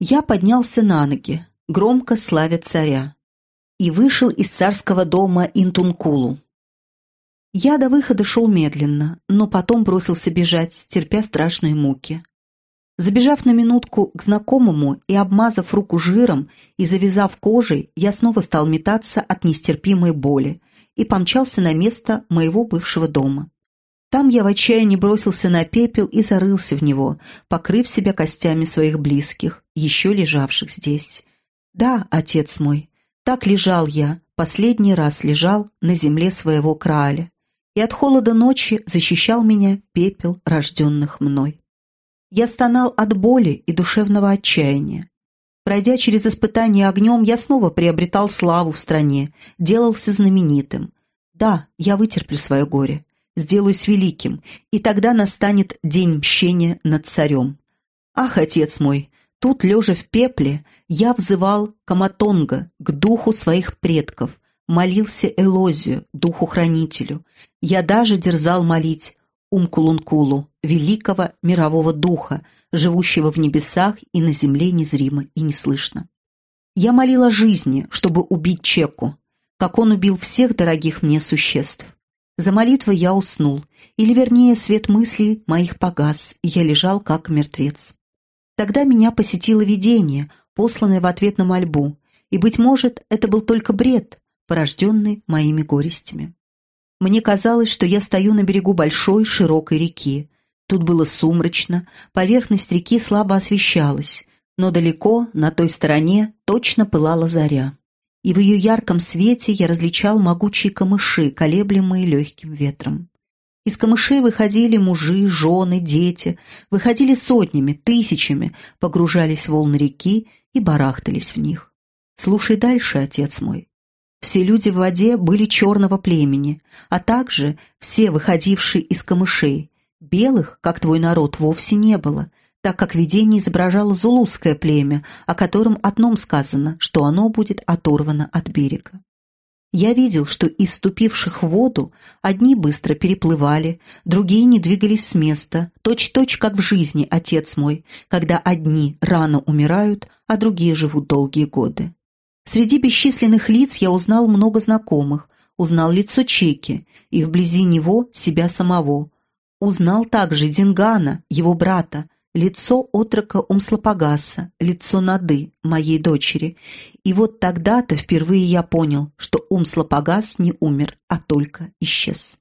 Я поднялся на ноги, громко славя царя, и вышел из царского дома Интункулу. Я до выхода шел медленно, но потом бросился бежать, терпя страшные муки. Забежав на минутку к знакомому и обмазав руку жиром и завязав кожей, я снова стал метаться от нестерпимой боли и помчался на место моего бывшего дома. Там я в отчаянии бросился на пепел и зарылся в него, покрыв себя костями своих близких, еще лежавших здесь. Да, отец мой, так лежал я, последний раз лежал на земле своего краля и от холода ночи защищал меня пепел рожденных мной. Я стонал от боли и душевного отчаяния. Пройдя через испытание огнем, я снова приобретал славу в стране, делался знаменитым. Да, я вытерплю свое горе, сделаюсь великим, и тогда настанет день мщения над царем. Ах, отец мой, тут, лежа в пепле, я взывал Каматонга, к духу своих предков, молился Элозию, духу-хранителю. Я даже дерзал молить Умкулункулу, великого мирового духа, живущего в небесах и на земле незримо и неслышно. Я молил о жизни, чтобы убить Чеку, как он убил всех дорогих мне существ. За молитвой я уснул, или вернее свет мыслей моих погас, и я лежал как мертвец. Тогда меня посетило видение, посланное в ответ на мольбу, и, быть может, это был только бред, порожденный моими горестями. Мне казалось, что я стою на берегу большой широкой реки. Тут было сумрачно, поверхность реки слабо освещалась, но далеко, на той стороне, точно пылала заря. И в ее ярком свете я различал могучие камыши, колеблемые легким ветром. Из камышей выходили мужи, жены, дети, выходили сотнями, тысячами, погружались в волны реки и барахтались в них. Слушай дальше, отец мой. Все люди в воде были черного племени, а также все выходившие из камышей. Белых, как твой народ, вовсе не было, так как видение изображало зулузское племя, о котором одном сказано, что оно будет оторвано от берега. Я видел, что из ступивших в воду одни быстро переплывали, другие не двигались с места, точь-точь, как в жизни, отец мой, когда одни рано умирают, а другие живут долгие годы. Среди бесчисленных лиц я узнал много знакомых, узнал лицо Чеки и вблизи него себя самого. Узнал также Дингана, его брата, лицо отрока Умслопогаса, лицо Нады, моей дочери. И вот тогда-то впервые я понял, что Умслопогас не умер, а только исчез.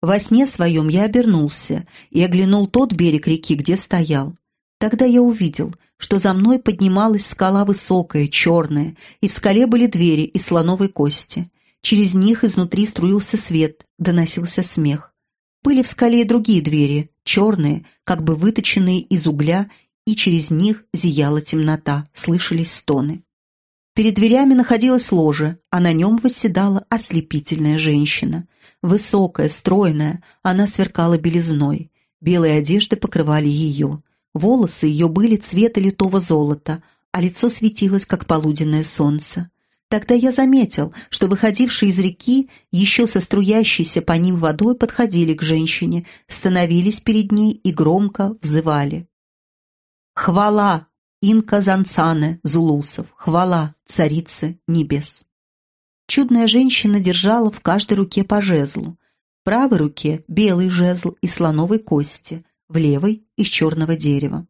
Во сне своем я обернулся и оглянул тот берег реки, где стоял. Тогда я увидел, что за мной поднималась скала высокая, черная, и в скале были двери из слоновой кости. Через них изнутри струился свет, доносился смех. Были в скале и другие двери, черные, как бы выточенные из угля, и через них зияла темнота, слышались стоны. Перед дверями находилась ложа, а на нем восседала ослепительная женщина. Высокая, стройная, она сверкала белизной. Белые одежды покрывали ее. Волосы ее были цвета литого золота, а лицо светилось, как полуденное солнце. Тогда я заметил, что выходившие из реки, еще со струящейся по ним водой, подходили к женщине, становились перед ней и громко взывали. «Хвала! Инка Занцане, Зулусов! Хвала! Царица небес!» Чудная женщина держала в каждой руке по жезлу. В правой руке белый жезл из слоновой кости, в левой – из черного дерева.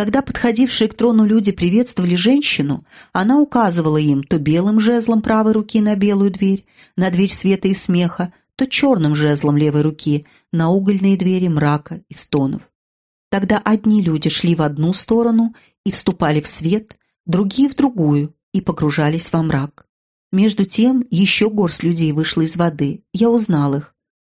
Когда подходившие к трону люди приветствовали женщину, она указывала им то белым жезлом правой руки на белую дверь, на дверь света и смеха, то черным жезлом левой руки на угольные двери мрака и стонов. Тогда одни люди шли в одну сторону и вступали в свет, другие в другую и погружались во мрак. Между тем еще горсть людей вышла из воды, я узнал их.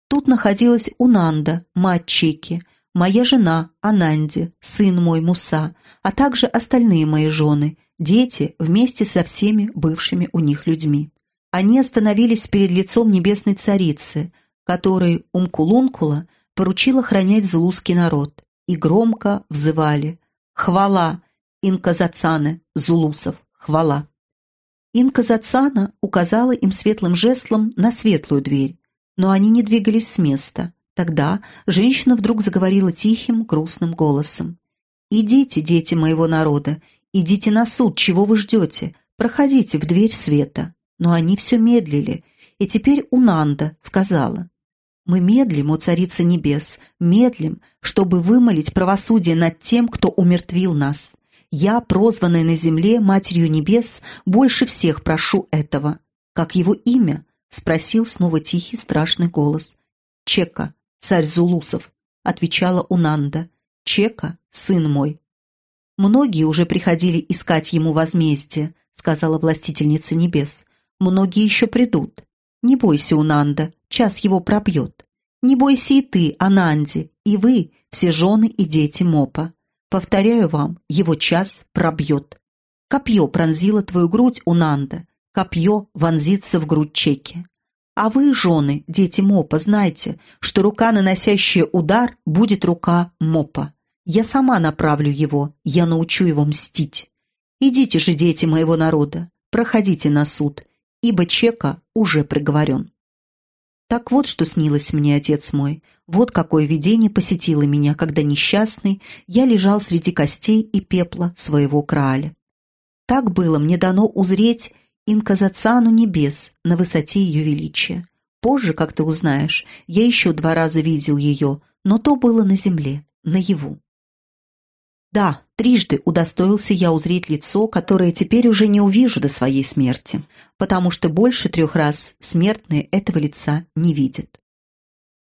Тут находилась Унанда, мать Чеки, моя жена Ананди, сын мой Муса, а также остальные мои жены, дети вместе со всеми бывшими у них людьми. Они остановились перед лицом небесной царицы, которой Умкулункула поручила охранять зулузский народ, и громко взывали «Хвала! Инказацане, зулусов! Хвала!» Инказацана указала им светлым жестом на светлую дверь, но они не двигались с места. Тогда женщина вдруг заговорила тихим, грустным голосом. «Идите, дети моего народа, Идите на суд, чего вы ждете? Проходите в дверь света». Но они все медлили, и теперь Унанда сказала, «Мы медлим, о Царица Небес, медлим, чтобы вымолить правосудие над тем, кто умертвил нас. Я, прозванная на земле Матерью Небес, больше всех прошу этого. Как его имя?» — спросил снова тихий страшный голос. «Чека, царь Зулусов», — отвечала Унанда. «Чека, сын мой». «Многие уже приходили искать ему возмездие», — сказала властительница небес. «Многие еще придут. Не бойся, Унанда, час его пробьет. Не бойся и ты, Ананди, и вы, все жены и дети Мопа. Повторяю вам, его час пробьет. Копье пронзило твою грудь, Унанда, копье вонзится в грудь Чеки. А вы, жены, дети Мопа, знайте, что рука, наносящая удар, будет рука Мопа. Я сама направлю его, я научу его мстить. Идите же, дети моего народа, проходите на суд, ибо Чека уже приговорен. Так вот, что снилось мне, отец мой. Вот какое видение посетило меня, когда несчастный я лежал среди костей и пепла своего краля. Так было мне дано узреть инказацану небес на высоте ее величия. Позже, как ты узнаешь, я еще два раза видел ее, но то было на земле, наяву. Да, трижды удостоился я узреть лицо, которое теперь уже не увижу до своей смерти, потому что больше трех раз смертные этого лица не видят.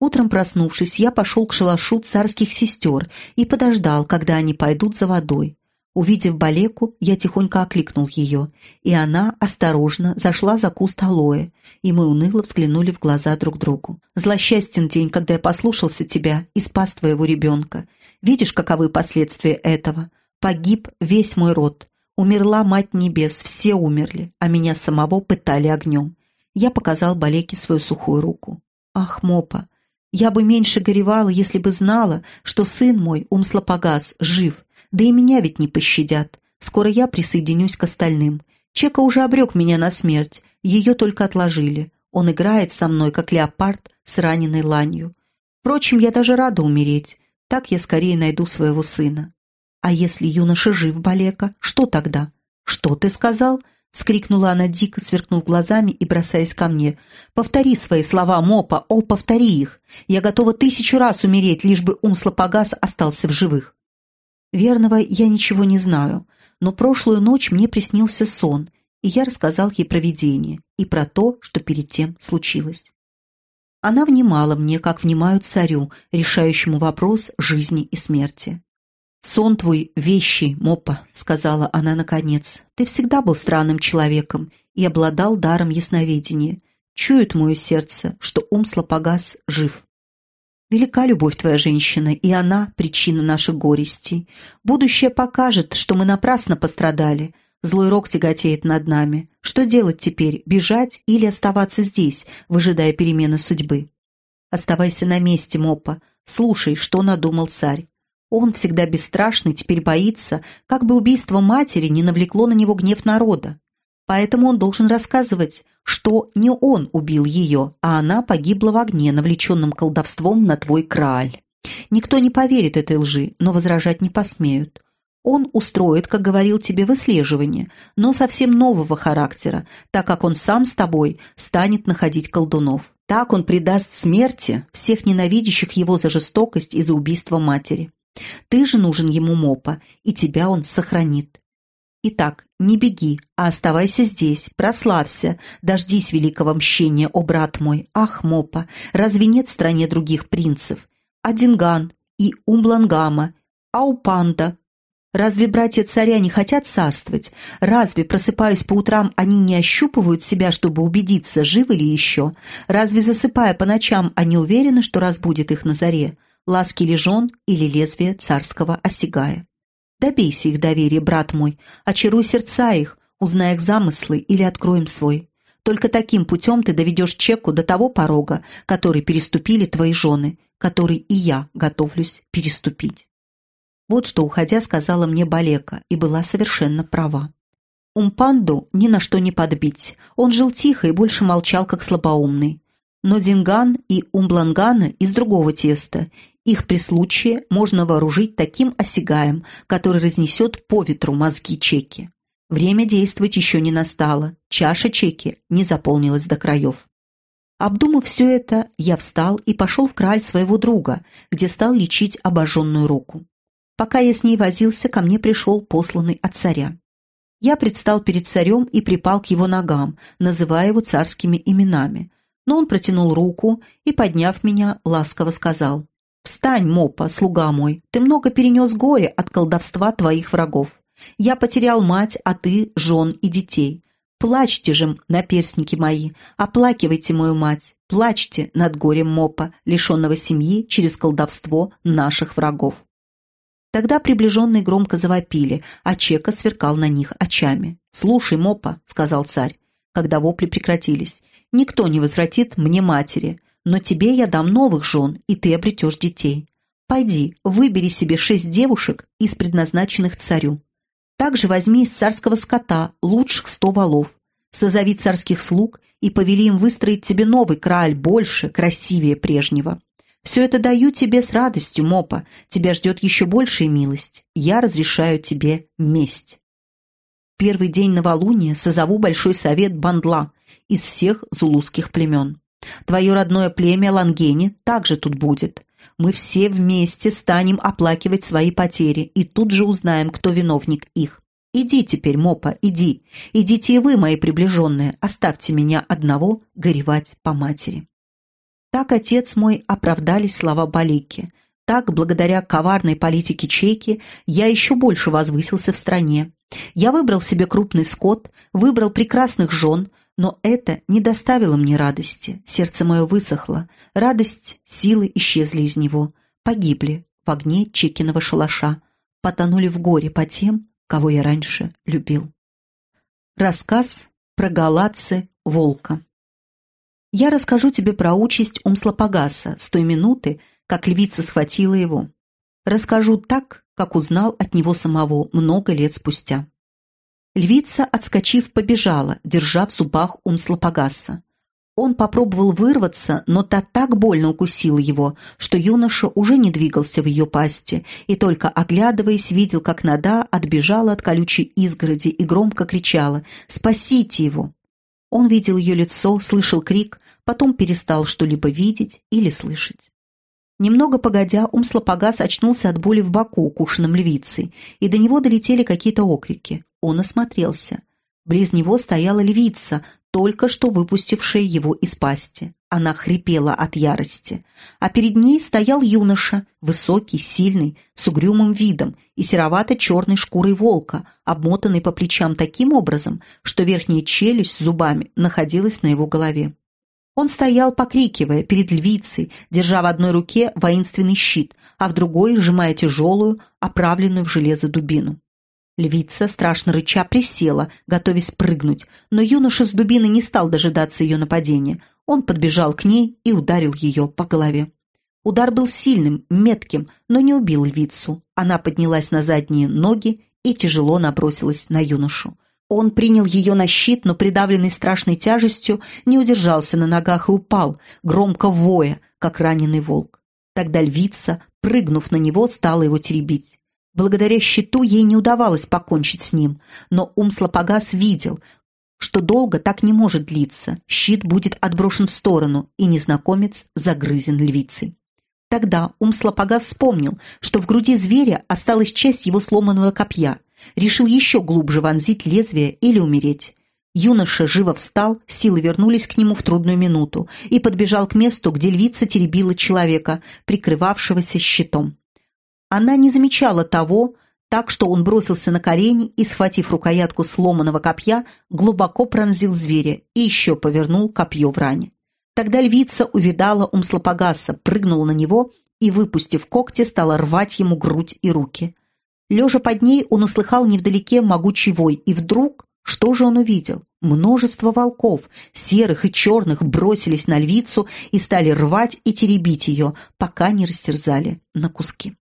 Утром проснувшись, я пошел к шалашу царских сестер и подождал, когда они пойдут за водой. Увидев Балеку, я тихонько окликнул ее, и она осторожно зашла за куст алоэ, и мы уныло взглянули в глаза друг другу. «Злосчастен день, когда я послушался тебя и спас твоего ребенка. Видишь, каковы последствия этого? Погиб весь мой род. Умерла Мать Небес, все умерли, а меня самого пытали огнем». Я показал Балеке свою сухую руку. «Ах, Мопа, я бы меньше горевала, если бы знала, что сын мой, Умслопогас, жив, да и меня ведь не пощадят. Скоро я присоединюсь к остальным. Чека уже обрек меня на смерть, ее только отложили. Он играет со мной, как леопард с раненой ланью. Впрочем, я даже рада умереть. Так я скорее найду своего сына. А если юноша жив, Балека, что тогда? Что ты сказал? — вскрикнула она дико, сверкнув глазами и бросаясь ко мне. «Повтори свои слова, Мопа, о, повтори их! Я готова тысячу раз умереть, лишь бы ум Слопогас остался в живых!» Верного я ничего не знаю, но прошлую ночь мне приснился сон, и я рассказал ей про видение и про то, что перед тем случилось. Она внимала мне, как внимают царю, решающему вопрос жизни и смерти. «Сон твой вещий, Моппа», — сказала она наконец. «Ты всегда был странным человеком и обладал даром ясновидения. Чует мое сердце, что ум слопогас жив. Велика любовь твоя, женщина, и она — причина наших горестей. Будущее покажет, что мы напрасно пострадали. Злой рок тяготеет над нами. Что делать теперь, бежать или оставаться здесь, выжидая перемены судьбы? Оставайся на месте, Моппа. Слушай, что надумал царь. Он, всегда бесстрашный, теперь боится, как бы убийство матери не навлекло на него гнев народа. Поэтому он должен рассказывать, что не он убил ее, а она погибла в огне, навлеченном колдовством на твой крааль. Никто не поверит этой лжи, но возражать не посмеют. Он устроит, как говорил тебе, выслеживание, но совсем нового характера, так как он сам с тобой станет находить колдунов. Так он предаст смерти всех ненавидящих его за жестокость и за убийство матери. Ты же нужен ему мопа, и тебя он сохранит. Итак, не беги, а оставайся здесь, прославься, дождись великого мщения, о брат мой. Ах, Мопа, разве нет в стране других принцев? Адинган и Умблангама, Аупанда. Разве братья царя не хотят царствовать? Разве, просыпаясь по утрам, они не ощупывают себя, чтобы убедиться, живы ли еще? Разве, засыпая по ночам, они уверены, что разбудит их на заре? Ласки ли жен или лезвие царского осягая? Добейся их доверия, брат мой, очаруй сердца их, узнай их замыслы или откроем свой. Только таким путем ты доведешь Чеку до того порога, который переступили твои жены, который и я готовлюсь переступить. Вот что, уходя, сказала мне Балека, и была совершенно права. Умпанду ни на что не подбить. Он жил тихо и больше молчал, как слабоумный. Но Динган и Умблангана из другого теста, Их при случае можно вооружить таким осягаем, который разнесет по ветру мозги чеки. Время действовать еще не настало, чаша чеки не заполнилась до краев. Обдумав все это, я встал и пошел в краль своего друга, где стал лечить обожженную руку. Пока я с ней возился, ко мне пришел посланный от царя. Я предстал перед царем и припал к его ногам, называя его царскими именами. Но он протянул руку и, подняв меня, ласково сказал, «Встань, Мопа, слуга мой, ты много перенес горе от колдовства твоих врагов. Я потерял мать, а ты – жен и детей. Плачьте же, наперстники мои, оплакивайте мою мать, плачьте над горем Мопа, лишенного семьи через колдовство наших врагов». Тогда приближенные громко завопили, а Чека сверкал на них очами. «Слушай, Мопа», — сказал царь, когда вопли прекратились, — «никто не возвратит мне матери, но тебе я дам новых жен, и ты обретешь детей. Пойди, выбери себе шесть девушек из предназначенных царю. Также возьми из царского скота лучших сто валов, созови царских слуг и повели им выстроить тебе новый краль, больше, красивее прежнего. Все это даю тебе с радостью, Мопа. Тебя ждет еще большая милость. Я разрешаю тебе месть. Первый день новолуния созову большой совет Бандла из всех зулузских племен. Твое родное племя Лангени также тут будет. Мы все вместе станем оплакивать свои потери и тут же узнаем, кто виновник их. Иди теперь, Мопа, иди. Идите и вы, мои приближенные, оставьте меня одного горевать по матери». Так, отец мой, оправдались слова Балики. Так, благодаря коварной политике Чеки, я еще больше возвысился в стране. Я выбрал себе крупный скот, выбрал прекрасных жен, но это не доставило мне радости. Сердце мое высохло. Радость, силы исчезли из него. Погибли в огне Чекиного шалаша. Потонули в горе по тем, кого я раньше любил. Рассказ про галатцы волка. Я расскажу тебе про участь Умслопогаса с той минуты, как львица схватила его. Расскажу так, как узнал от него самого много лет спустя. Львица, отскочив, побежала, держа в зубах Умслопогаса. Он попробовал вырваться, но та так больно укусила его, что юноша уже не двигался в ее пасти и только оглядываясь видел, как Нада отбежала от колючей изгороди и громко кричала «Спасите его!». Он видел ее лицо, слышал крик, потом перестал что-либо видеть или слышать. Немного погодя, Умслопогас очнулся от боли в боку, укушенным львицей, и до него долетели какие-то окрики. Он осмотрелся. Близ него стояла львица, только что выпустившая его из пасти. Она хрипела от ярости. А перед ней стоял юноша, высокий, сильный, с угрюмым видом и серовато-черной шкурой волка, обмотанный по плечам таким образом, что верхняя челюсть с зубами находилась на его голове. Он стоял, покрикивая, перед львицей, держа в одной руке воинственный щит, а в другой сжимая тяжелую, оправленную в железо дубину. Львица, страшно рыча, присела, готовясь прыгнуть, но юноша с дубины не стал дожидаться ее нападения. Он подбежал к ней и ударил ее по голове. Удар был сильным, метким, но не убил львицу. Она поднялась на задние ноги и тяжело набросилась на юношу. Он принял ее на щит, но, придавленный страшной тяжестью, не удержался на ногах и упал, громко воя, как раненый волк. Тогда львица, прыгнув на него, стала его теребить. Благодаря щиту ей не удавалось покончить с ним, но Умслопогас видел, что долго так не может длиться, щит будет отброшен в сторону, и незнакомец загрызен львицей. Тогда Умслопогас вспомнил, что в груди зверя осталась часть его сломанного копья, решил еще глубже вонзить лезвие или умереть. Юноша живо встал, силы вернулись к нему в трудную минуту и подбежал к месту, где львица теребила человека, прикрывавшегося щитом. Она не замечала того, так что он бросился на колени и, схватив рукоятку сломанного копья, глубоко пронзил зверя и еще повернул копье в ране. Тогда львица увидала Умслопогаса, прыгнула на него и, выпустив когти, стала рвать ему грудь и руки. Лежа под ней, он услыхал невдалеке могучий вой, и вдруг, что же он увидел? Множество волков, серых и черных, бросились на львицу и стали рвать и теребить ее, пока не растерзали на куски.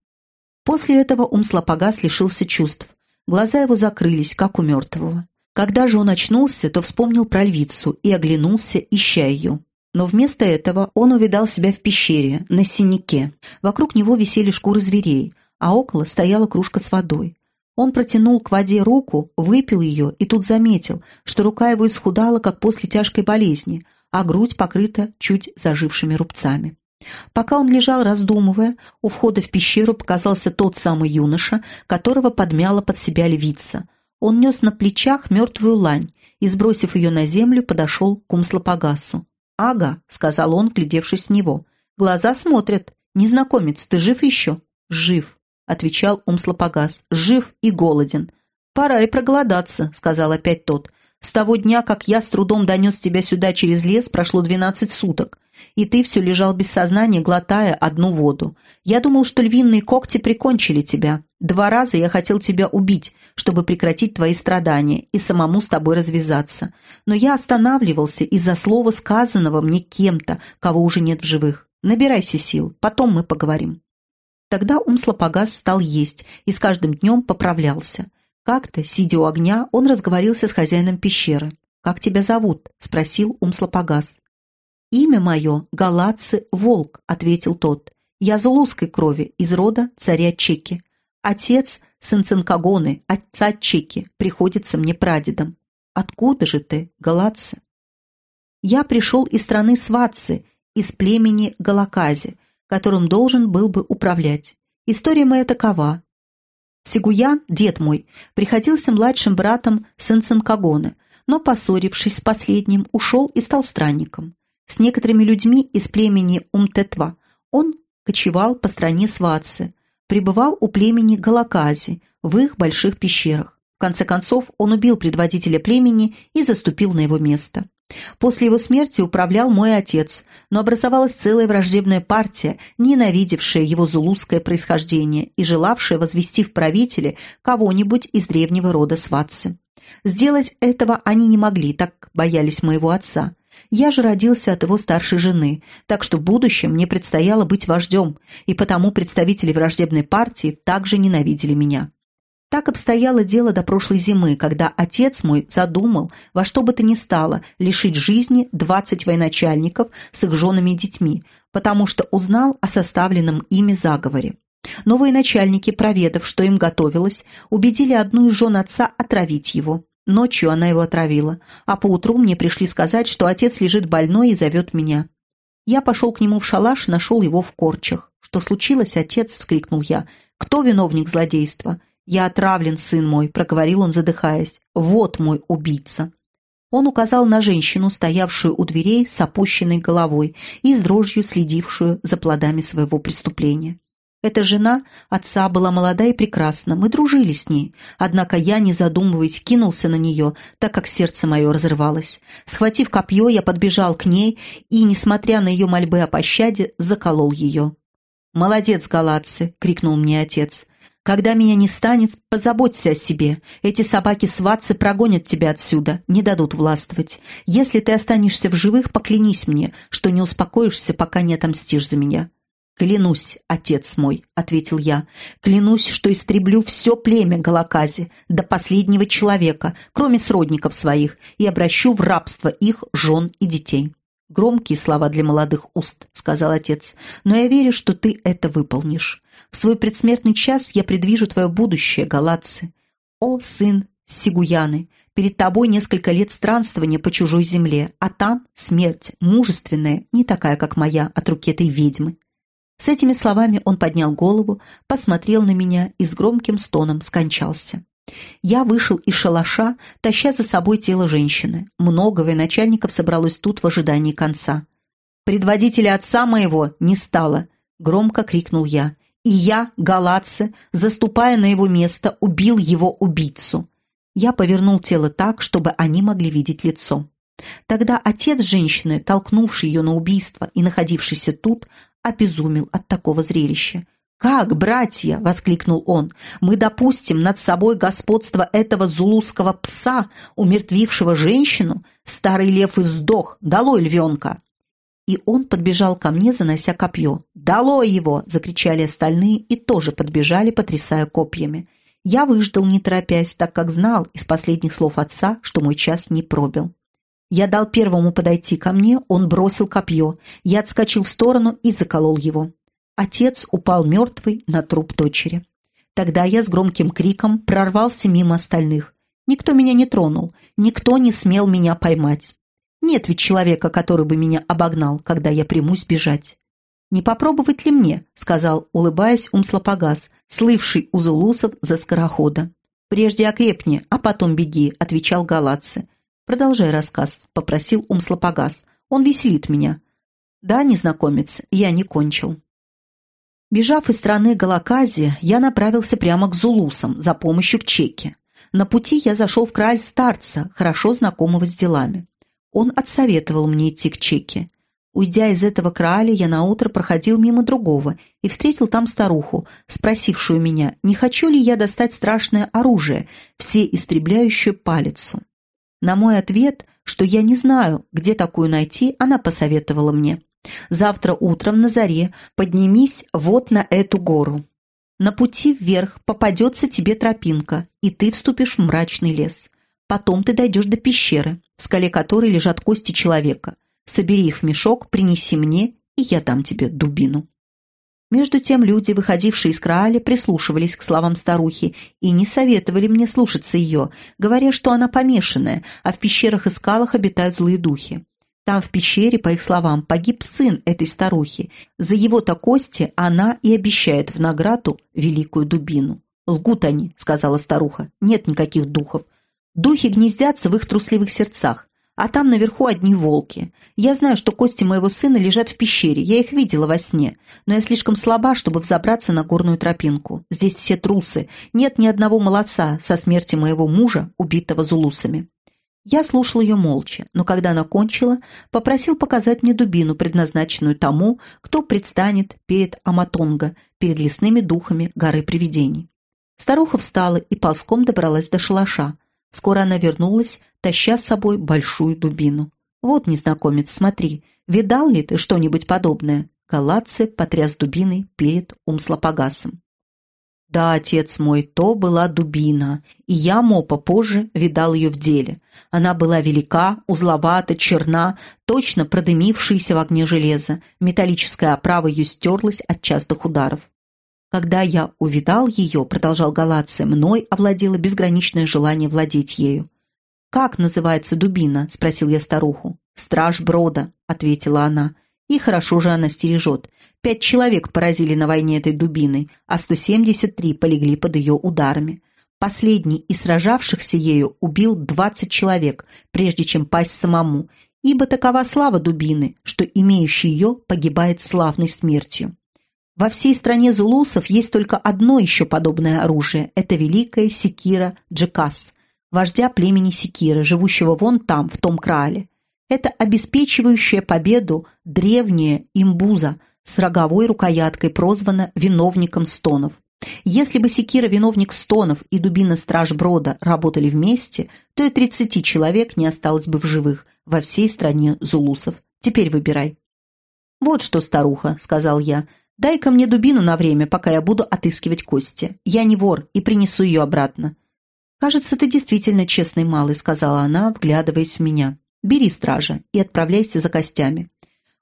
После этого Умслопогас лишился чувств. Глаза его закрылись, как у мертвого. Когда же он очнулся, то вспомнил про львицу и оглянулся, ища ее. Но вместо этого он увидал себя в пещере, на синяке. Вокруг него висели шкуры зверей, а около стояла кружка с водой. Он протянул к воде руку, выпил ее и тут заметил, что рука его исхудала, как после тяжкой болезни, а грудь покрыта чуть зажившими рубцами. Пока он лежал, раздумывая, у входа в пещеру показался тот самый юноша, которого подмяла под себя львица. Он нес на плечах мертвую лань и, сбросив ее на землю, подошел к Умслопогасу. «Ага», — сказал он, вглядевшись в него. «Глаза смотрят. Незнакомец, ты жив еще?» «Жив», — отвечал Умслопогас. «Жив и голоден». «Пора и проголодаться», — сказал опять тот. «С того дня, как я с трудом донес тебя сюда через лес, прошло двенадцать суток и ты все лежал без сознания, глотая одну воду. Я думал, что львиные когти прикончили тебя. Два раза я хотел тебя убить, чтобы прекратить твои страдания и самому с тобой развязаться. Но я останавливался из-за слова, сказанного мне кем-то, кого уже нет в живых. Набирайся сил, потом мы поговорим». Тогда Умслопогас стал есть и с каждым днем поправлялся. Как-то, сидя у огня, он разговорился с хозяином пещеры. «Как тебя зовут?» – спросил Умслопогас. «Имя мое – Галатцы Волк», – ответил тот. «Я зулузской крови, из рода царя Чеки. Отец – сын Цинкагоны, отца Чеки, приходится мне прадедом. Откуда же ты, Галатцы?» «Я пришел из страны Сватцы, из племени Галакази, которым должен был бы управлять. История моя такова. Сигуян, дед мой, приходился младшим братом сын Цинкагоны, но, поссорившись с последним, ушел и стал странником. С некоторыми людьми из племени Умтетва он кочевал по стране Сватцы, пребывал у племени Галакази в их больших пещерах. В конце концов, он убил предводителя племени и заступил на его место. После его смерти управлял мой отец, но образовалась целая враждебная партия, ненавидевшая его зулузское происхождение и желавшая возвести в правители кого-нибудь из древнего рода Сватцы. Сделать этого они не могли, так боялись моего отца. Я же родился от его старшей жены, так что в будущем мне предстояло быть вождем, и потому представители враждебной партии также ненавидели меня. Так обстояло дело до прошлой зимы, когда отец мой задумал во что бы то ни стало лишить жизни 20 военачальников с их женами и детьми, потому что узнал о составленном ими заговоре. Новые начальники, проведав, что им готовилось, убедили одну из жен отца отравить его. Ночью она его отравила, а поутру мне пришли сказать, что отец лежит больной и зовет меня. Я пошел к нему в шалаш и нашел его в корчах. «Что случилось, отец?» — вскрикнул я. «Кто виновник злодейства?» «Я отравлен, сын мой», — проговорил он, задыхаясь. «Вот мой убийца». Он указал на женщину, стоявшую у дверей с опущенной головой и с дрожью следившую за плодами своего преступления. Эта жена отца была молода и прекрасна, мы дружили с ней. Однако я, не задумываясь, кинулся на нее, так как сердце мое разрывалось. Схватив копье, я подбежал к ней и, несмотря на ее мольбы о пощаде, заколол ее. «Молодец, галатцы!» — крикнул мне отец. «Когда меня не станет, позаботься о себе. Эти собаки-сватцы прогонят тебя отсюда, не дадут властвовать. Если ты останешься в живых, поклянись мне, что не успокоишься, пока не отомстишь за меня». «Клянусь, отец мой», — ответил я, — «клянусь, что истреблю все племя Галакази до последнего человека, кроме сродников своих, и обращу в рабство их жен и детей». «Громкие слова для молодых уст», — сказал отец, — «но я верю, что ты это выполнишь. В свой предсмертный час я предвижу твое будущее, галатцы. О, сын Сигуяны, перед тобой несколько лет странствования по чужой земле, а там смерть, мужественная, не такая, как моя, от руки этой ведьмы. С этими словами он поднял голову, посмотрел на меня и с громким стоном скончался. Я вышел из шалаша, таща за собой тело женщины. Много военачальников собралось тут в ожидании конца. «Предводителя отца моего не стало!» — громко крикнул я. «И я, галатцы, заступая на его место, убил его убийцу!» Я повернул тело так, чтобы они могли видеть лицо. Тогда отец женщины, толкнувший ее на убийство и находившийся тут, обезумел от такого зрелища. «Как, братья!» — воскликнул он. «Мы допустим над собой господство этого зулузского пса, умертвившего женщину? Старый лев издох! Долой львенка!» И он подбежал ко мне, занося копье. «Долой его!» — закричали остальные и тоже подбежали, потрясая копьями. Я выждал, не торопясь, так как знал из последних слов отца, что мой час не пробил. Я дал первому подойти ко мне, он бросил копье. Я отскочил в сторону и заколол его. Отец упал мертвый на труп дочери. Тогда я с громким криком прорвался мимо остальных. Никто меня не тронул, никто не смел меня поймать. Нет ведь человека, который бы меня обогнал, когда я примусь бежать. «Не попробовать ли мне?» — сказал, улыбаясь Умслопогас, слывший у зулусов за скорохода. «Прежде окрепни, а потом беги», — отвечал галатцы. «Продолжай рассказ», — попросил Умслопогас. «Он веселит меня». «Да, незнакомец, я не кончил». Бежав из страны Галакази, я направился прямо к Зулусам за помощью к Чеке. На пути я зашел в краль старца, хорошо знакомого с делами. Он отсоветовал мне идти к Чеке. Уйдя из этого краля, я наутро проходил мимо другого и встретил там старуху, спросившую меня, не хочу ли я достать страшное оружие, все истребляющую палицу. На мой ответ, что я не знаю, где такую найти, она посоветовала мне. «Завтра утром на заре поднимись вот на эту гору. На пути вверх попадется тебе тропинка, и ты вступишь в мрачный лес. Потом ты дойдешь до пещеры, в скале которой лежат кости человека. Собери их в мешок, принеси мне, и я дам тебе дубину». Между тем люди, выходившие из Крааля, прислушивались к словам старухи и не советовали мне слушаться ее, говоря, что она помешанная, а в пещерах и скалах обитают злые духи. Там, в пещере, по их словам, погиб сын этой старухи. За его-то кости она и обещает в награду великую дубину. «Лгут они», — сказала старуха, — «нет никаких духов. Духи гнездятся в их трусливых сердцах а там наверху одни волки. Я знаю, что кости моего сына лежат в пещере, я их видела во сне, но я слишком слаба, чтобы взобраться на горную тропинку. Здесь все трусы, нет ни одного молодца со смерти моего мужа, убитого зулусами». Я слушал ее молча, но когда она кончила, попросил показать мне дубину, предназначенную тому, кто предстанет перед Аматонго, перед лесными духами горы привидений. Старуха встала и ползком добралась до шалаша. Скоро она вернулась, таща с собой большую дубину. «Вот, незнакомец, смотри, видал ли ты что-нибудь подобное?» Галатце потряс дубиной перед Умслопогасом. «Да, отец мой, то была дубина, и я, Мопа, позже видал ее в деле. Она была велика, узловата, черна, точно продымившаяся в огне железа. Металлическая оправа ее стерлась от частых ударов. Когда я увидал ее, продолжал Галация, мной овладело безграничное желание владеть ею. «Как называется дубина?» – спросил я старуху. «Страж Брода», – ответила она. «И хорошо же она стережет. Пять человек поразили на войне этой дубиной, а 173 полегли под ее ударами. Последний из сражавшихся ею убил 20 человек, прежде чем пасть самому, ибо такова слава дубины, что имеющий ее погибает славной смертью. Во всей стране зулусов есть только одно еще подобное оружие – это великая секира Джекас, вождя племени секиры, живущего вон там, в том крале. Это обеспечивающая победу древняя имбуза с роговой рукояткой прозвана виновником стонов. Если бы секира виновник стонов и дубина страж брода работали вместе, то и 30 человек не осталось бы в живых во всей стране зулусов. Теперь выбирай. «Вот что, старуха», — сказал я, «Дай-ка мне дубину на время, пока я буду отыскивать кости. Я не вор и принесу ее обратно». «Кажется, ты действительно честный малый», — сказала она, вглядываясь в меня. «Бери стража и отправляйся за костями.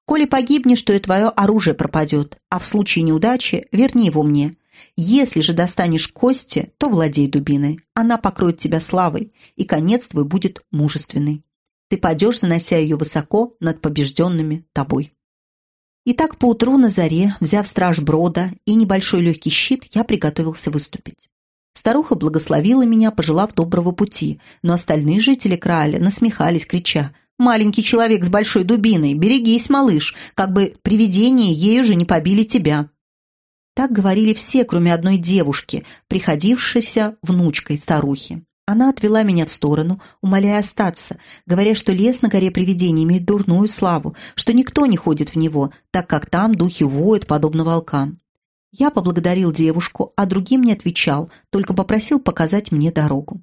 Коли погибнешь, то и твое оружие пропадет, а в случае неудачи верни его мне. Если же достанешь кости, то владей дубиной. Она покроет тебя славой, и конец твой будет мужественный. Ты падешь, занося ее высоко над побежденными тобой». И так поутру на заре, взяв страж брода и небольшой легкий щит, я приготовился выступить. Старуха благословила меня, пожелав доброго пути, но остальные жители Краля насмехались, крича «Маленький человек с большой дубиной, берегись, малыш, как бы привидения ею же не побили тебя». Так говорили все, кроме одной девушки, приходившейся внучкой старухи. Она отвела меня в сторону, умоляя остаться, говоря, что лес на горе привидений имеет дурную славу, что никто не ходит в него, так как там духи воют, подобно волкам. Я поблагодарил девушку, а другим не отвечал, только попросил показать мне дорогу.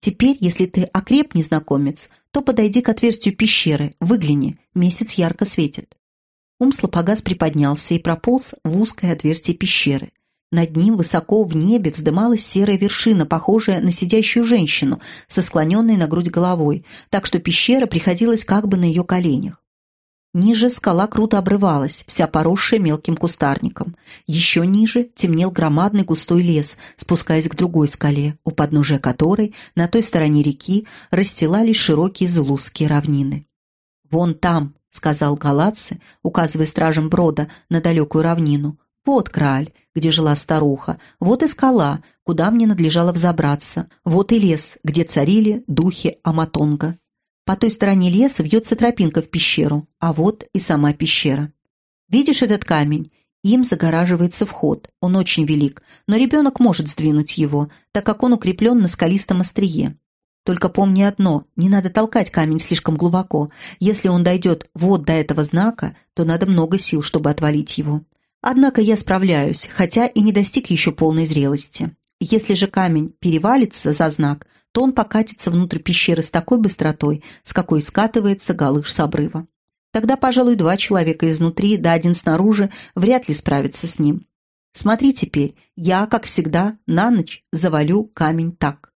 «Теперь, если ты окреп, незнакомец, то подойди к отверстию пещеры, выгляни, месяц ярко светит». Умслопогас приподнялся и прополз в узкое отверстие пещеры. Над ним высоко в небе вздымалась серая вершина, похожая на сидящую женщину со склоненной на грудь головой, так что пещера приходилась как бы на ее коленях. Ниже скала круто обрывалась, вся поросшая мелким кустарником. Еще ниже темнел громадный густой лес, спускаясь к другой скале, у подножия которой, на той стороне реки, расстилались широкие зулузские равнины. «Вон там», — сказал Галатцы, указывая стражем брода на далекую равнину, — «вот краль, где жила старуха, вот и скала, куда мне надлежало взобраться, вот и лес, где царили духи Аматонга». По той стороне леса вьется тропинка в пещеру, а вот и сама пещера. Видишь этот камень? Им загораживается вход, он очень велик, но ребенок может сдвинуть его, так как он укреплен на скалистом острие. Только помни одно, не надо толкать камень слишком глубоко. Если он дойдет вот до этого знака, то надо много сил, чтобы отвалить его. Однако я справляюсь, хотя и не достиг еще полной зрелости. Если же камень перевалится за знак, то он покатится внутрь пещеры с такой быстротой, с какой скатывается галыш с обрыва. Тогда, пожалуй, два человека изнутри, да один снаружи, вряд ли справятся с ним. Смотри теперь, я, как всегда, на ночь завалю камень так.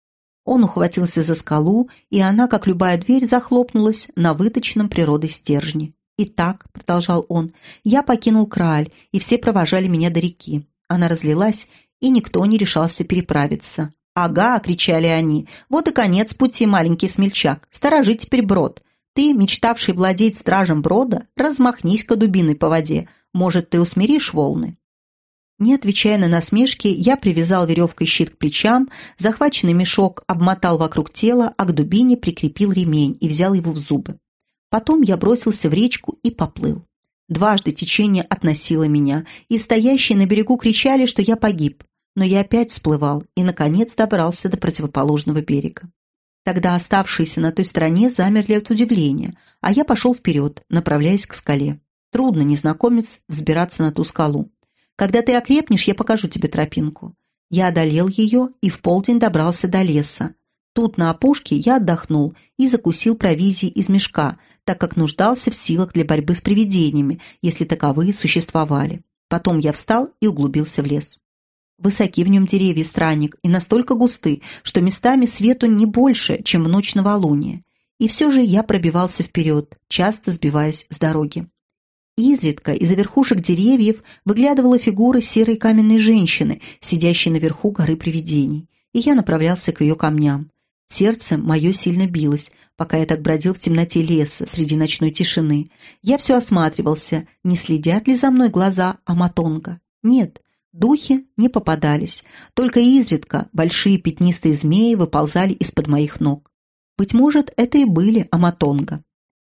Он ухватился за скалу, и она, как любая дверь, захлопнулась на выточенном природой стержне. «Итак», — продолжал он, — «я покинул Крааль, и все провожали меня до реки. Она разлилась, и никто не решался переправиться. «Ага!» — кричали они. «Вот и конец пути, маленький смельчак. Сторожи теперь брод. Ты, мечтавший владеть стражем брода, размахнись-ка дубиной по воде. Может, ты усмиришь волны?» Не отвечая на насмешки, я привязал веревкой щит к плечам, захваченный мешок обмотал вокруг тела, а к дубине прикрепил ремень и взял его в зубы. Потом я бросился в речку и поплыл. Дважды течение относило меня, и стоящие на берегу кричали, что я погиб но я опять всплывал и, наконец, добрался до противоположного берега. Тогда оставшиеся на той стороне замерли от удивления, а я пошел вперед, направляясь к скале. Трудно, незнакомец, взбираться на ту скалу. Когда ты окрепнешь, я покажу тебе тропинку. Я одолел ее и в полдень добрался до леса. Тут на опушке я отдохнул и закусил провизией из мешка, так как нуждался в силах для борьбы с привидениями, если таковые существовали. Потом я встал и углубился в лес. Высоки в нем деревья странник и настолько густы, что местами свету не больше, чем в ночь новолуния. И все же я пробивался вперед, часто сбиваясь с дороги. Изредка из-за верхушек деревьев выглядывала фигура серой каменной женщины, сидящей наверху горы привидений, и я направлялся к ее камням. Сердце мое сильно билось, пока я так бродил в темноте леса среди ночной тишины. Я все осматривался, не следят ли за мной глаза Аматонга. Нет, Духи не попадались, только изредка большие пятнистые змеи выползали из-под моих ног. Быть может, это и были аматонга.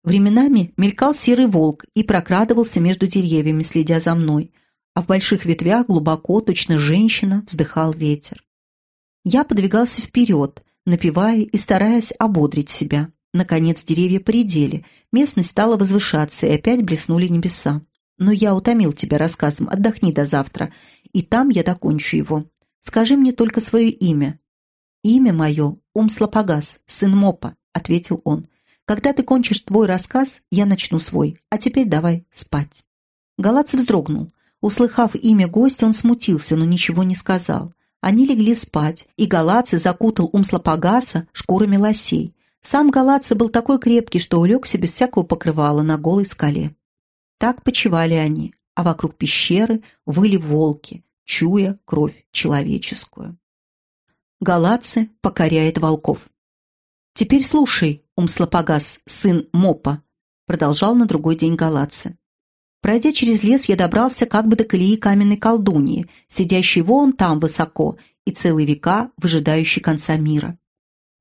Временами мелькал серый волк и прокрадывался между деревьями, следя за мной, а в больших ветвях глубоко, точно женщина, вздыхал ветер. Я подвигался вперед, напевая и стараясь ободрить себя. Наконец деревья поредели, местность стала возвышаться, и опять блеснули небеса. Но я утомил тебя рассказом, отдохни до завтра, и там я докончу его. Скажи мне только свое имя». «Имя мое — Умслопогас, сын Мопа», — ответил он. «Когда ты кончишь твой рассказ, я начну свой, а теперь давай спать». Галаций вздрогнул. Услыхав имя гостя, он смутился, но ничего не сказал. Они легли спать, и Галаций закутал Умслопогаса шкурами лосей. Сам Галаций был такой крепкий, что улегся без всякого покрывала на голой скале. Так почивали они, а вокруг пещеры выли волки, чуя кровь человеческую. Галатцы покоряет волков. «Теперь слушай, Умслопогас, сын Мопа», продолжал на другой день Галатцы. Пройдя через лес, я добрался как бы до колеи каменной колдуньи, сидящей вон там высоко и целые века выжидающей конца мира.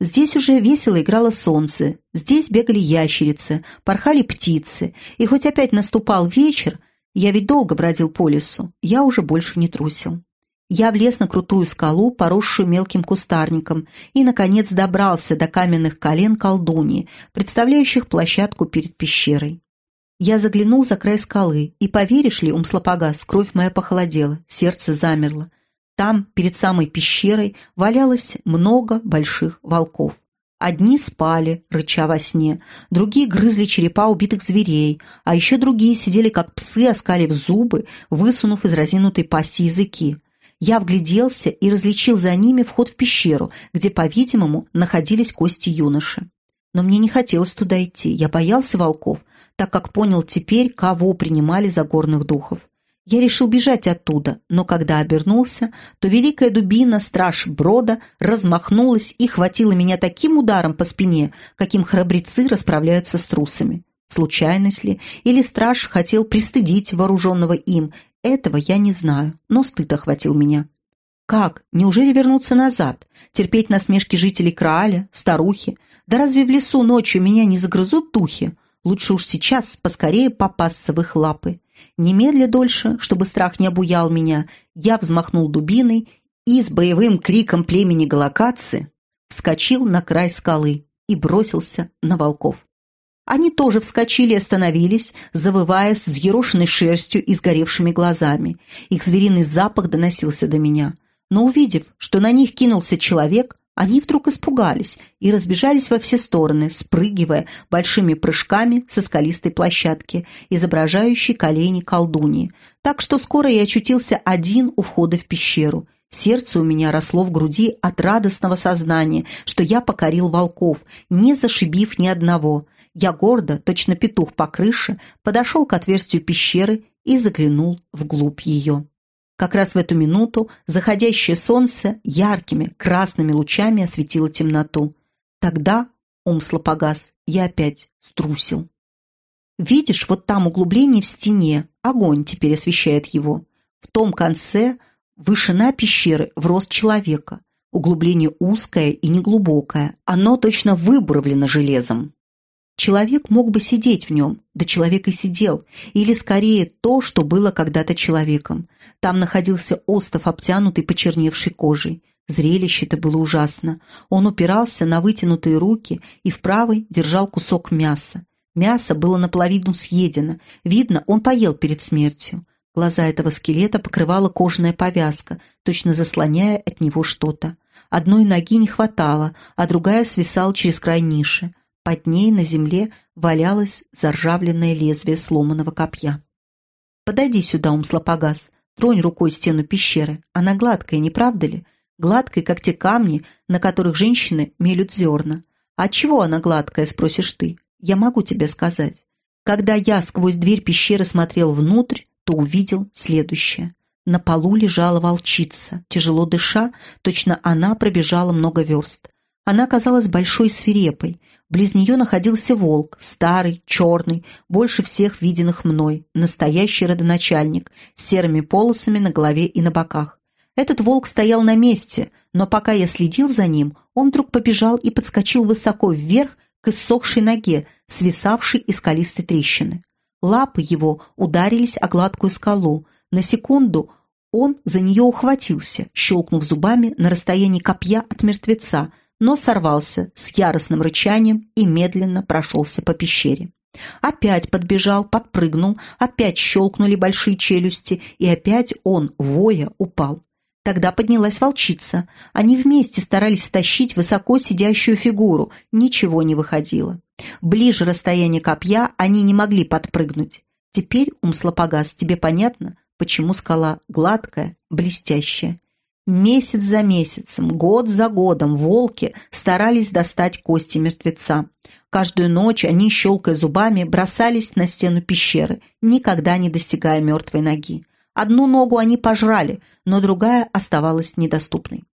Здесь уже весело играло солнце, здесь бегали ящерицы, порхали птицы, и хоть опять наступал вечер, я ведь долго бродил по лесу, я уже больше не трусил. Я влез на крутую скалу, поросшую мелким кустарником, и, наконец, добрался до каменных колен колдуньи, представляющих площадку перед пещерой. Я заглянул за край скалы, и, поверишь ли, Умслопогас, кровь моя похолодела, сердце замерло. Там, перед самой пещерой, валялось много больших волков. Одни спали, рыча во сне, другие грызли черепа убитых зверей, а еще другие сидели, как псы, оскалив зубы, высунув из разинутой пасти языки. Я вгляделся и различил за ними вход в пещеру, где, по-видимому, находились кости юноши. Но мне не хотелось туда идти, я боялся волков, так как понял теперь, кого принимали за горных духов. Я решил бежать оттуда, но когда обернулся, то великая дубина, страж Брода, размахнулась и хватила меня таким ударом по спине, каким храбрецы расправляются с трусами. Случайность ли, или страж хотел пристыдить вооруженного им, этого я не знаю, но стыд охватил меня. Как? Неужели вернуться назад? Терпеть насмешки жителей Крааля, старухи? Да разве в лесу ночью меня не загрызут духи? Лучше уж сейчас поскорее попасться в их лапы. Немедля дольше, чтобы страх не обуял меня, я взмахнул дубиной и с боевым криком племени Галакацы вскочил на край скалы и бросился на волков. Они тоже вскочили и остановились, завывая с взъерошенной шерстью и сгоревшими глазами. Их звериный запах доносился до меня. Но увидев, что на них кинулся человек, они вдруг испугались и разбежались во все стороны, спрыгивая большими прыжками со скалистой площадки, изображающей колени колдуньи. Так что скоро я очутился один у входа в пещеру. Сердце у меня росло в груди от радостного сознания, что я покорил волков, не зашибив ни одного. Я гордо, точно петух по крыше, подошел к отверстию пещеры и заглянул вглубь ее. Как раз в эту минуту заходящее солнце яркими красными лучами осветило темноту. Тогда умсло погас, я опять струсил. Видишь, вот там углубление в стене, огонь теперь освещает его. В том конце вышина пещеры в рост человека. Углубление узкое и неглубокое, оно точно выбуровлено железом. Человек мог бы сидеть в нем, да человек и сидел, или скорее то, что было когда-то человеком. Там находился остов, обтянутый почерневшей кожей. Зрелище-то было ужасно. Он упирался на вытянутые руки и в правой держал кусок мяса. Мясо было наполовину съедено. Видно, он поел перед смертью. Глаза этого скелета покрывала кожаная повязка, точно заслоняя от него что-то. Одной ноги не хватало, а другая свисала через край ниши. Под ней на земле валялось заржавленное лезвие сломанного копья. «Подойди сюда, Умслопогас, тронь рукой стену пещеры. Она гладкая, не правда ли? Гладкая, как те камни, на которых женщины мелют зерна. А чего она гладкая, спросишь ты? Я могу тебе сказать. Когда я сквозь дверь пещеры смотрел внутрь, то увидел следующее. На полу лежала волчица, тяжело дыша, точно она пробежала много верст. Она казалась большой свирепой. Близ нее находился волк, старый, черный, больше всех виденных мной, настоящий родоначальник, с серыми полосами на голове и на боках. Этот волк стоял на месте, но пока я следил за ним, он вдруг побежал и подскочил высоко вверх к иссохшей ноге, свисавшей из скалистой трещины. Лапы его ударились о гладкую скалу. На секунду он за нее ухватился, щелкнув зубами на расстоянии копья от мертвеца, но сорвался с яростным рычанием и медленно прошелся по пещере. Опять подбежал, подпрыгнул, опять щелкнули большие челюсти, и опять он, воя, упал. Тогда поднялась волчица. Они вместе старались стащить высоко сидящую фигуру. Ничего не выходило. Ближе расстояния копья они не могли подпрыгнуть. Теперь, Умслопогас, тебе понятно, почему скала гладкая, блестящая. Месяц за месяцем, год за годом волки старались достать кости мертвеца. Каждую ночь они, щелкая зубами, бросались на стену пещеры, никогда не достигая мертвой ноги. Одну ногу они пожрали, но другая оставалась недоступной.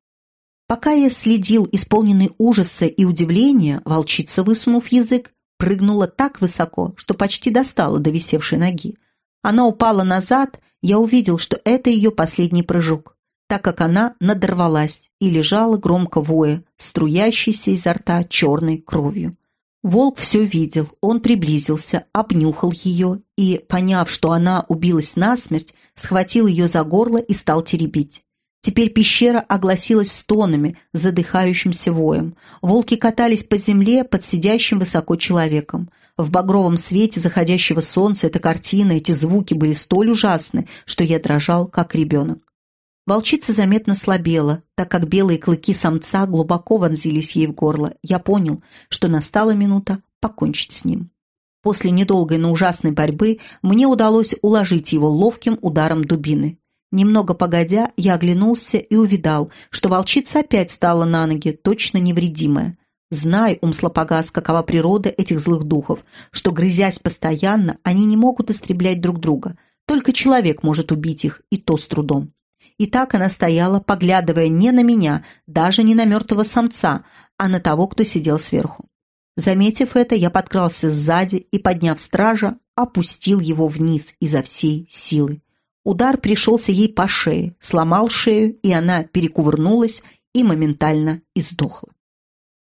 Пока я следил, исполненный ужаса и удивления, волчица, высунув язык, прыгнула так высоко, что почти достала до висевшей ноги. Она упала назад, я увидел, что это ее последний прыжок так как она надорвалась и лежала громко воя, струящейся изо рта черной кровью. Волк все видел, он приблизился, обнюхал ее и, поняв, что она убилась насмерть, схватил ее за горло и стал теребить. Теперь пещера огласилась стонами, задыхающимся воем. Волки катались по земле под сидящим высоко человеком. В багровом свете заходящего солнца эта картина, эти звуки были столь ужасны, что я дрожал, как ребенок. Волчица заметно слабела, так как белые клыки самца глубоко вонзились ей в горло. Я понял, что настала минута покончить с ним. После недолгой, но ужасной борьбы мне удалось уложить его ловким ударом дубины. Немного погодя, я оглянулся и увидал, что волчица опять стала на ноги, точно невредимая. Знай, Умслопогас, какова природа этих злых духов, что, грызясь постоянно, они не могут истреблять друг друга. Только человек может убить их, и то с трудом. И так она стояла, поглядывая не на меня, даже не на мертвого самца, а на того, кто сидел сверху. Заметив это, я подкрался сзади и, подняв стража, опустил его вниз изо всей силы. Удар пришелся ей по шее, сломал шею, и она перекувырнулась и моментально издохла.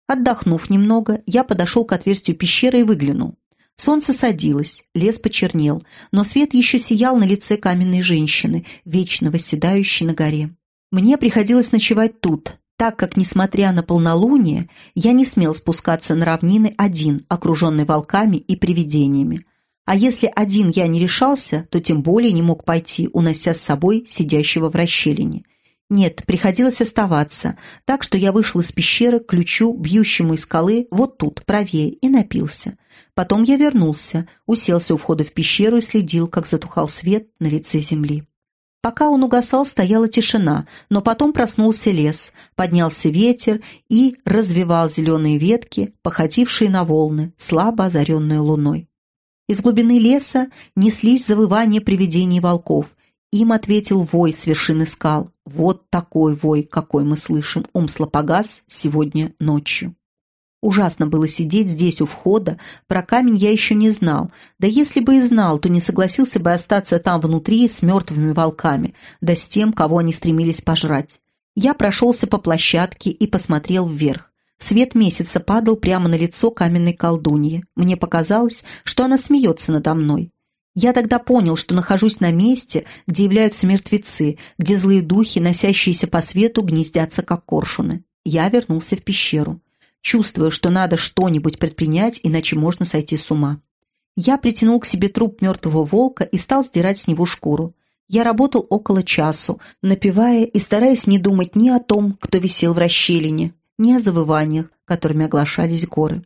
Отдохнув немного, я подошел к отверстию пещеры и выглянул. Солнце садилось, лес почернел, но свет еще сиял на лице каменной женщины, вечно восседающей на горе. Мне приходилось ночевать тут, так как, несмотря на полнолуние, я не смел спускаться на равнины один, окруженный волками и привидениями. А если один я не решался, то тем более не мог пойти, унося с собой сидящего в расщелине. Нет, приходилось оставаться, так что я вышел из пещеры к ключу, бьющему из скалы, вот тут, правее, и напился. Потом я вернулся, уселся у входа в пещеру и следил, как затухал свет на лице земли. Пока он угасал, стояла тишина, но потом проснулся лес, поднялся ветер и развивал зеленые ветки, походившие на волны, слабо озаренные луной. Из глубины леса неслись завывания привидений волков, им ответил вой с вершины скал. Вот такой вой, какой мы слышим, Умслопогас сегодня ночью. Ужасно было сидеть здесь у входа, про камень я еще не знал. Да если бы и знал, то не согласился бы остаться там внутри с мертвыми волками, да с тем, кого они стремились пожрать. Я прошелся по площадке и посмотрел вверх. Свет месяца падал прямо на лицо каменной колдуньи. Мне показалось, что она смеется надо мной. Я тогда понял, что нахожусь на месте, где являются мертвецы, где злые духи, носящиеся по свету, гнездятся как коршуны. Я вернулся в пещеру, чувствуя, что надо что-нибудь предпринять, иначе можно сойти с ума. Я притянул к себе труп мертвого волка и стал сдирать с него шкуру. Я работал около часу, напевая и стараясь не думать ни о том, кто висел в расщелине, ни о завываниях, которыми оглашались горы.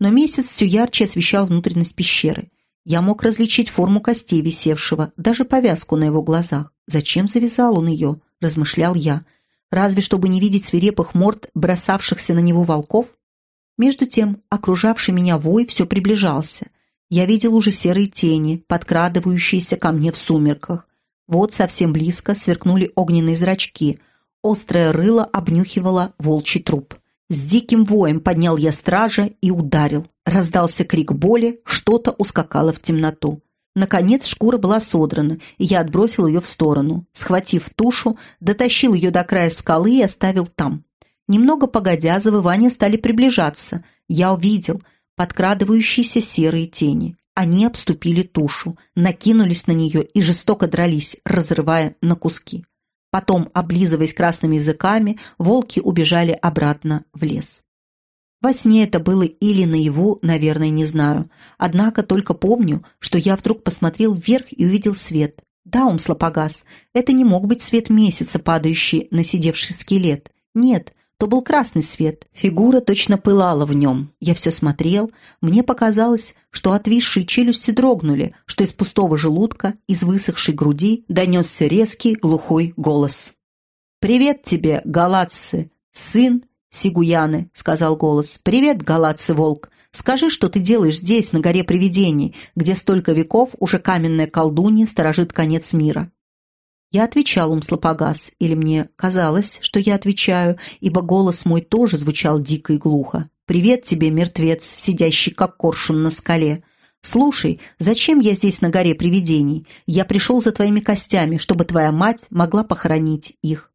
Но месяц все ярче освещал внутренность пещеры. Я мог различить форму костей висевшего, даже повязку на его глазах. Зачем завязал он ее, размышлял я. Разве чтобы не видеть свирепых морд, бросавшихся на него волков? Между тем, окружавший меня вой все приближался. Я видел уже серые тени, подкрадывающиеся ко мне в сумерках. Вот совсем близко сверкнули огненные зрачки. Острое рыло обнюхивало волчий труп. С диким воем поднял я стража и ударил. Раздался крик боли, что-то ускакало в темноту. Наконец шкура была содрана, и я отбросил ее в сторону. Схватив тушу, дотащил ее до края скалы и оставил там. Немного погодя, завывания стали приближаться. Я увидел подкрадывающиеся серые тени. Они обступили тушу, накинулись на нее и жестоко дрались, разрывая на куски. Потом, облизываясь красными языками, волки убежали обратно в лес. Во сне это было или наяву, наверное, не знаю. Однако только помню, что я вдруг посмотрел вверх и увидел свет. Да, он слопогас. Это не мог быть свет месяца, падающий на сидевший скелет. Нет, то был красный свет. Фигура точно пылала в нем. Я все смотрел. Мне показалось, что отвисшие челюсти дрогнули, что из пустого желудка, из высохшей груди донесся резкий глухой голос. «Привет тебе, галатцы, сын Сигуяны», — сказал голос. «Привет, галатцы-волк. Скажи, что ты делаешь здесь, на горе привидений, где столько веков уже каменная колдунья сторожит конец мира». Я отвечал Умслопогас, или мне казалось, что я отвечаю, ибо голос мой тоже звучал дико и глухо. «Привет тебе, мертвец, сидящий как коршун на скале. Слушай, зачем я здесь на горе привидений? Я пришел за твоими костями, чтобы твоя мать могла похоронить их».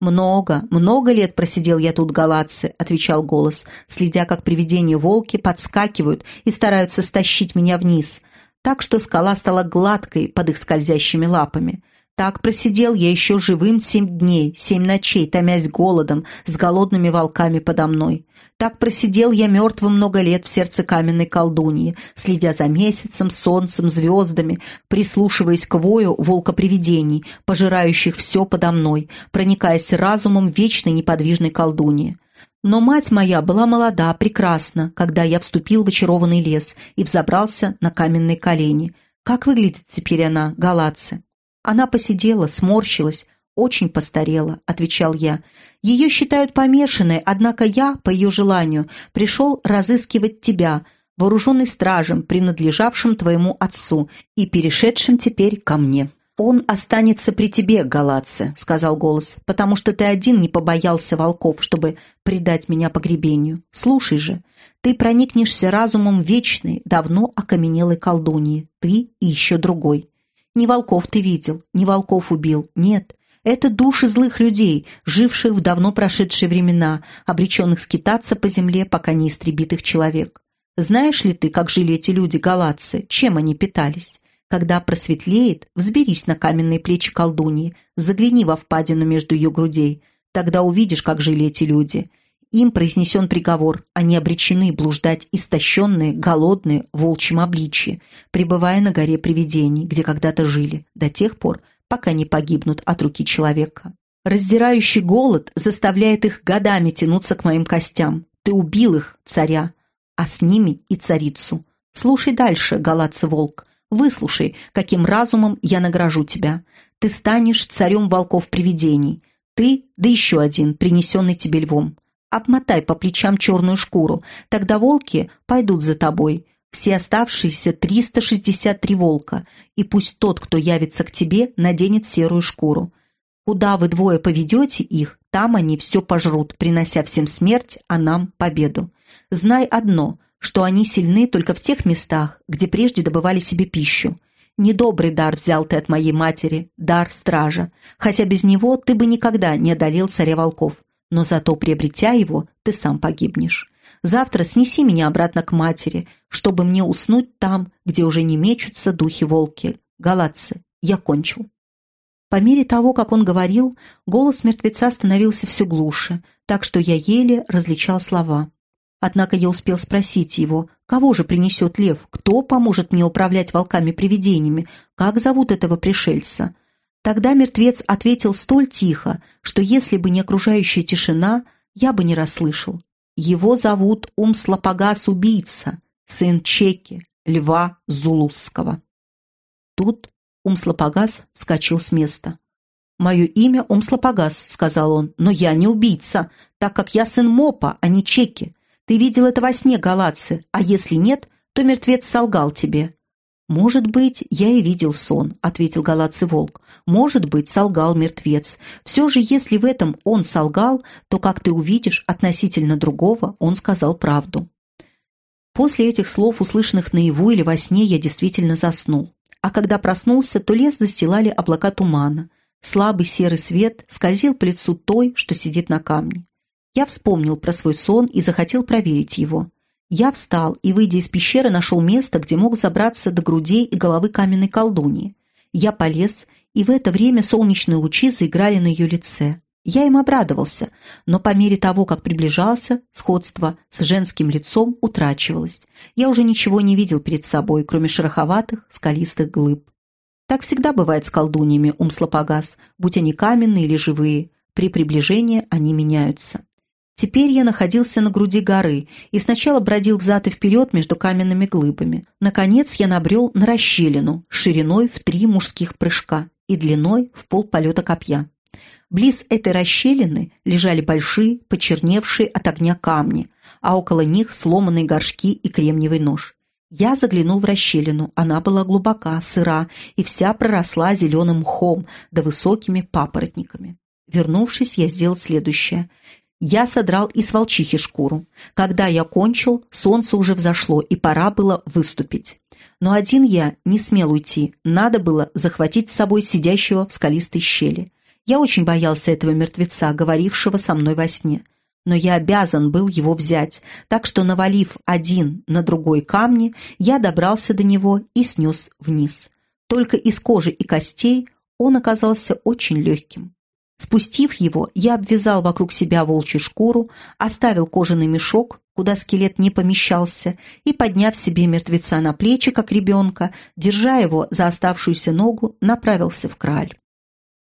«Много, много лет просидел я тут, галатцы», — отвечал голос, следя, как привидения-волки подскакивают и стараются стащить меня вниз, так что скала стала гладкой под их скользящими лапами. Так просидел я еще живым семь дней, семь ночей, томясь голодом, с голодными волками подо мной. Так просидел я мертвым много лет в сердце каменной колдуньи, следя за месяцем, солнцем, звездами, прислушиваясь к вою волкопривидений, пожирающих все подо мной, проникаясь разумом вечной неподвижной колдуньи. Но мать моя была молода, прекрасна, когда я вступил в очарованный лес и взобрался на каменные колени. Как выглядит теперь она, галатцы? Она посидела, сморщилась, очень постарела», — отвечал я. «Ее считают помешанной, однако я, по ее желанию, пришел разыскивать тебя, вооруженный стражем, принадлежавшим твоему отцу и перешедшим теперь ко мне». «Он останется при тебе, Галатце», — сказал голос, «потому что ты один не побоялся волков, чтобы предать меня погребению. Слушай же, ты проникнешься разумом вечной, давно окаменелой колдуньи, ты и еще другой. Не волков ты видел, не волков убил, нет, это души злых людей, живших в давно прошедшие времена, обреченных скитаться по земле, пока не истребит их человек. Знаешь ли ты, как жили эти люди, галатцы, чем они питались? Когда просветлеет, взберись на каменные плечи колдуньи, загляни во впадину между ее грудей. Тогда увидишь, как жили эти люди. Им произнесен приговор, они обречены блуждать истощенные, голодные, в волчьем обличье, пребывая на горе привидений, где когда-то жили, до тех пор, пока не погибнут от руки человека. Раздирающий голод заставляет их годами тянуться к моим костям. Ты убил их, царя, а с ними и царицу. Слушай дальше, галатцы волк. Выслушай, каким разумом я награжу тебя. Ты станешь царем волков-привидений. Ты, да еще один, принесенный тебе львом. Обмотай по плечам черную шкуру, тогда волки пойдут за тобой все оставшиеся 363 волка, и пусть тот, кто явится к тебе, наденет серую шкуру. Куда вы двое поведете их, там они все пожрут, принося всем смерть, а нам победу. Знай одно, что они сильны только в тех местах, где прежде добывали себе пищу. Недобрый дар взял ты от моей матери, дар стража, хотя без него ты бы никогда не одолел царя волков, но зато, приобретя его, ты сам погибнешь. Завтра снеси меня обратно к матери, чтобы мне уснуть там, где уже не мечутся духи-волки. Галатцы, я кончил». По мере того, как он говорил, голос мертвеца становился все глуше, так что я еле различал слова. Однако я успел спросить его, кого же принесет лев, кто поможет мне управлять волками-привидениями, как зовут этого пришельца. Тогда мертвец ответил столь тихо, что если бы не окружающая тишина, я бы не расслышал. Его зовут Умслопогас-убийца, сын Чеки, льва Зулусского. Тут Умслопогас вскочил с места. «Мое имя Умслопогас», — сказал он, — «но я не убийца, так как я сын Мопа, а не Чеки. Ты видел это во сне, галатцы, а если нет, то мертвец солгал тебе. «Может быть, я и видел сон», — ответил галатцы волк. «Может быть, солгал мертвец. Все же, если в этом он солгал, то, как ты увидишь, относительно другого он сказал правду». После этих слов, услышанных наяву или во сне, я действительно заснул. А когда проснулся, то лес застилали облака тумана. Слабый серый свет скользил по лицу той, что сидит на камне. Я вспомнил про свой сон и захотел проверить его. Я встал и, выйдя из пещеры, нашел место, где мог забраться до грудей и головы каменной колдуньи. Я полез, и в это время солнечные лучи заиграли на ее лице. Я им обрадовался, но по мере того, как приближался, сходство с женским лицом утрачивалось. Я уже ничего не видел перед собой, кроме шероховатых, скалистых глыб. Так всегда бывает с колдуньями, умслопогас, будь они каменные или живые. При приближении они меняются. Теперь я находился на груди горы и сначала бродил взад и вперед между каменными глыбами. Наконец я набрел на расщелину шириной в три мужских прыжка и длиной в пол полета копья. Близ этой расщелины лежали большие, почерневшие от огня камни, а около них сломанные горшки и кремниевый нож. Я заглянул в расщелину, она была глубока, сыра и вся проросла зеленым мхом да высокими папоротниками. Вернувшись, я сделал следующее. Я содрал из волчихи шкуру. Когда я кончил, солнце уже взошло, и пора было выступить. Но один я не смел уйти, надо было захватить с собой сидящего в скалистой щели. Я очень боялся этого мертвеца, говорившего со мной во сне. Но я обязан был его взять, так что, навалив один на другой камни, я добрался до него и снес вниз. Только из кожи и костей он оказался очень легким. Спустив его, я обвязал вокруг себя волчью шкуру, оставил кожаный мешок, куда скелет не помещался, и, подняв себе мертвеца на плечи, как ребенка, держа его за оставшуюся ногу, направился в краль.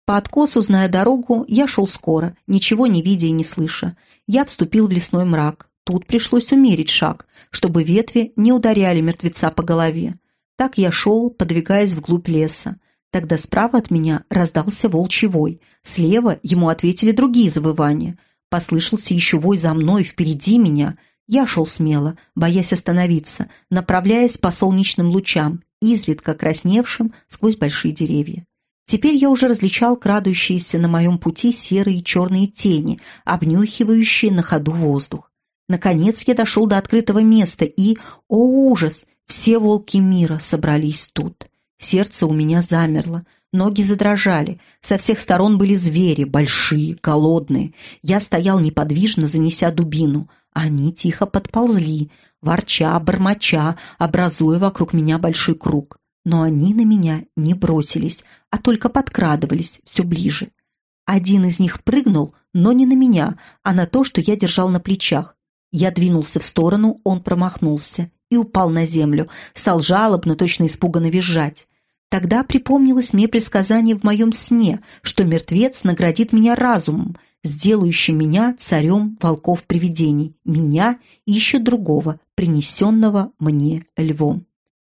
По откосу, зная дорогу, я шел скоро, ничего не видя и не слыша. Я вступил в лесной мрак. Тут пришлось умерить шаг, чтобы ветви не ударяли мертвеца по голове. Так я шел, подвигаясь вглубь леса. Тогда справа от меня раздался волчий вой. Слева ему ответили другие завывания. Послышался еще вой за мной, впереди меня. Я шел смело, боясь остановиться, направляясь по солнечным лучам, изредка красневшим сквозь большие деревья. Теперь я уже различал крадущиеся на моем пути серые и черные тени, обнюхивающие на ходу воздух. Наконец я дошел до открытого места и, о ужас, все волки мира собрались тут. Сердце у меня замерло, ноги задрожали. Со всех сторон были звери, большие, голодные. Я стоял неподвижно, занеся дубину. Они тихо подползли, ворча, бормоча, образуя вокруг меня большой круг. Но они на меня не бросились, а только подкрадывались все ближе. Один из них прыгнул, но не на меня, а на то, что я держал на плечах. Я двинулся в сторону, он промахнулся и упал на землю, стал жалобно, точно испуганно визжать. Тогда припомнилось мне предсказание в моем сне, что мертвец наградит меня разумом, сделающим меня царем волков-привидений, меня и еще другого, принесенного мне львом.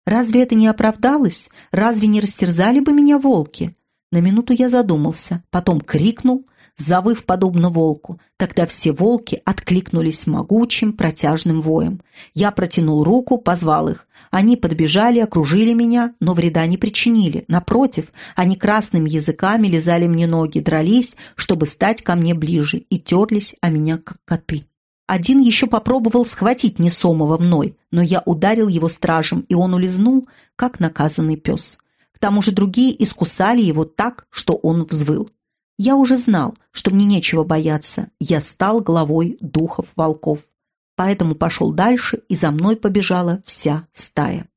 Разве это не оправдалось? Разве не растерзали бы меня волки? На минуту я задумался, потом крикнул, завыв подобно волку. Тогда все волки откликнулись могучим протяжным воем. Я протянул руку, позвал их. Они подбежали, окружили меня, но вреда не причинили. Напротив, они красными языками лизали мне ноги, дрались, чтобы стать ко мне ближе, и терлись о меня, как коты. Один еще попробовал схватить несомого мной, но я ударил его стражем, и он улизнул, как наказанный пес. К тому же другие искусали его так, что он взвыл. Я уже знал, что мне нечего бояться. Я стал главой духов волков. Поэтому пошел дальше, и за мной побежала вся стая.